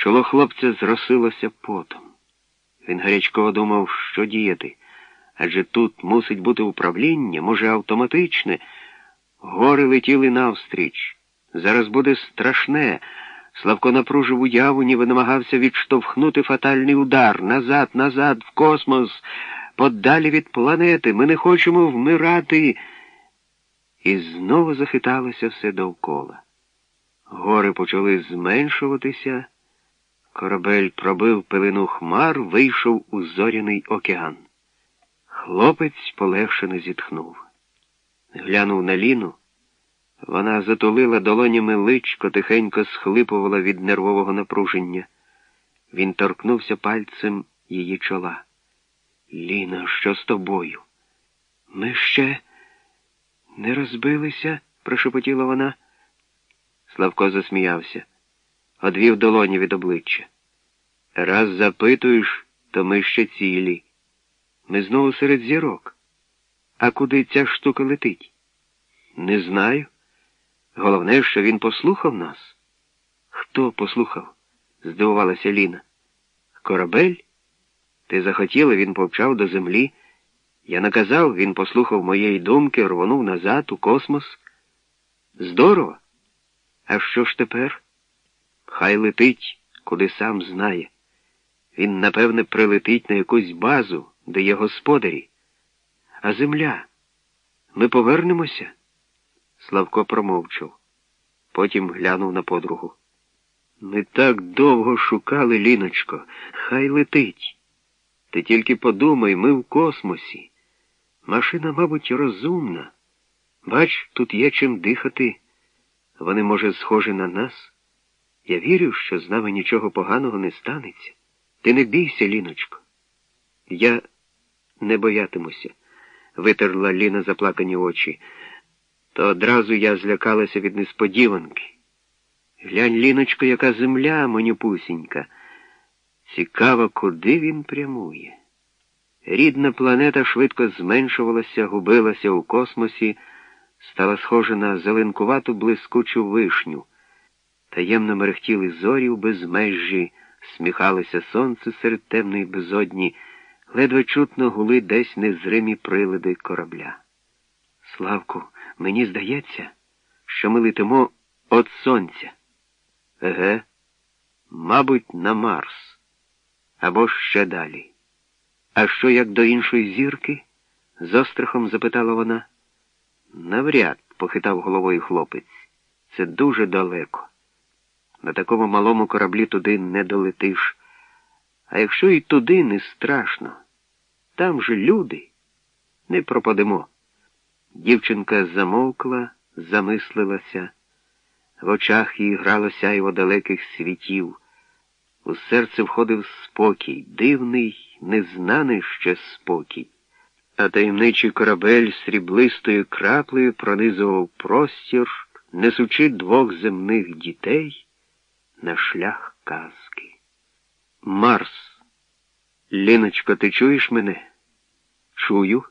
Чоло хлопця зросилося потом. Він гарячково думав, що діяти. Адже тут мусить бути управління, може, автоматичне. Гори летіли навстріч. Зараз буде страшне. Славко напружив уяву, ніби намагався відштовхнути фатальний удар. Назад, назад, в космос, подалі від планети. Ми не хочемо вмирати. І знову захиталося все довкола. Гори почали зменшуватися. Корабель пробив пилину хмар, вийшов у зоряний океан. Хлопець полегшено зітхнув. Глянув на Ліну. Вона затулила долонями личко, тихенько схлипувала від нервового напруження. Він торкнувся пальцем її чола. Ліна, що з тобою? Ми ще не розбилися, прошепотіла вона. Славко засміявся, одвів долоні від обличчя. Раз запитуєш, то ми ще цілі. Ми знову серед зірок. А куди ця штука летить? Не знаю. Головне, що він послухав нас. Хто послухав? здивувалася Ліна. Корабель? Ти захотіла, він повчав до землі. Я наказав, він послухав моєї думки, рвонув назад у космос. Здорово. А що ж тепер? Хай летить, куди сам знає. Він, напевне, прилетить на якусь базу, де є господарі. А земля? Ми повернемося? Славко промовчав. Потім глянув на подругу. Ми так довго шукали, Ліночко, хай летить. Ти тільки подумай, ми в космосі. Машина, мабуть, розумна. Бач, тут є чим дихати. Вони, може, схожі на нас. Я вірю, що з нами нічого поганого не станеться. Ти не бійся, Ліночко. Я не боятимуся, витерла Ліна заплакані очі. То одразу я злякалася від несподіванки. Глянь, Ліночко, яка земля, манюпусінька. Цікаво, куди він прямує. Рідна планета швидко зменшувалася, губилася у космосі, стала схожа на зеленкувату блискучу вишню. Таємно мерехтіли зорі в безмежжі, сміхалося сонце серед темної безодні, ледве чутно гули десь незримі прилади корабля. Славку, мені здається, що ми летимо від сонця. Еге, мабуть, на Марс. Або ще далі. А що як до іншої зірки? з острахом запитала вона. Навряд, похитав головою хлопець. Це дуже далеко. На такому малому кораблі туди не долетиш. А якщо і туди не страшно, там же люди. Не пропадемо. Дівчинка замовкла, замислилася. В очах її грало сяйво далеких світів. У серце входив спокій, дивний, незнаний ще спокій. А таємничий корабель сріблистою краплею пронизував простір, несучи двох земних дітей на шлях казки. Марс. Ліночко, ти чуєш мене? Чую.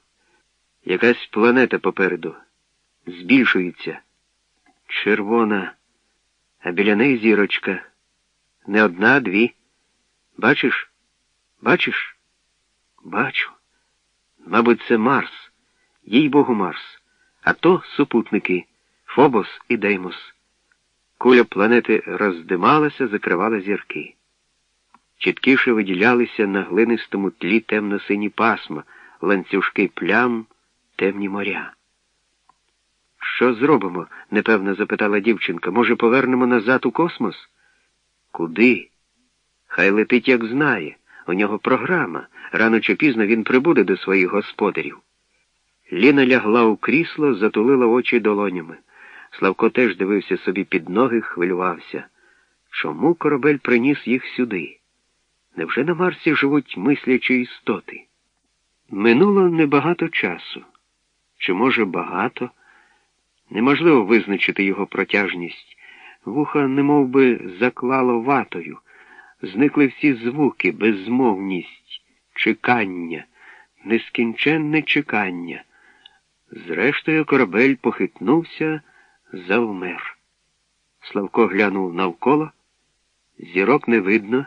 Якась планета попереду. Збільшується. Червона, а біля неї зірочка. Не одна, а дві. Бачиш? Бачиш? Бачу. Мабуть, це Марс, їй богу Марс, а то супутники Фобос і Деймос. Куля планети роздималася, закривала зірки. Чіткіше виділялися на глинистому тлі темно-сині пасма, ланцюжки плям, темні моря. Що зробимо? непевно запитала дівчинка. Може, повернемо назад у космос? Куди? Хай летить, як знає. У нього програма. Рано чи пізно він прибуде до своїх господарів. Ліна лягла у крісло, затулила очі долонями. Славко теж дивився собі під ноги, хвилювався. Чому корабель приніс їх сюди? Невже на Марсі живуть мислячі істоти? Минуло небагато часу. Чи, може, багато? Неможливо визначити його протяжність. Вуха немов би, заклало ватою. Зникли всі звуки, безмовність, чекання, нескінченне чекання. Зрештою, корабель похитнувся, завмер. Славко глянув навколо. Зірок не видно.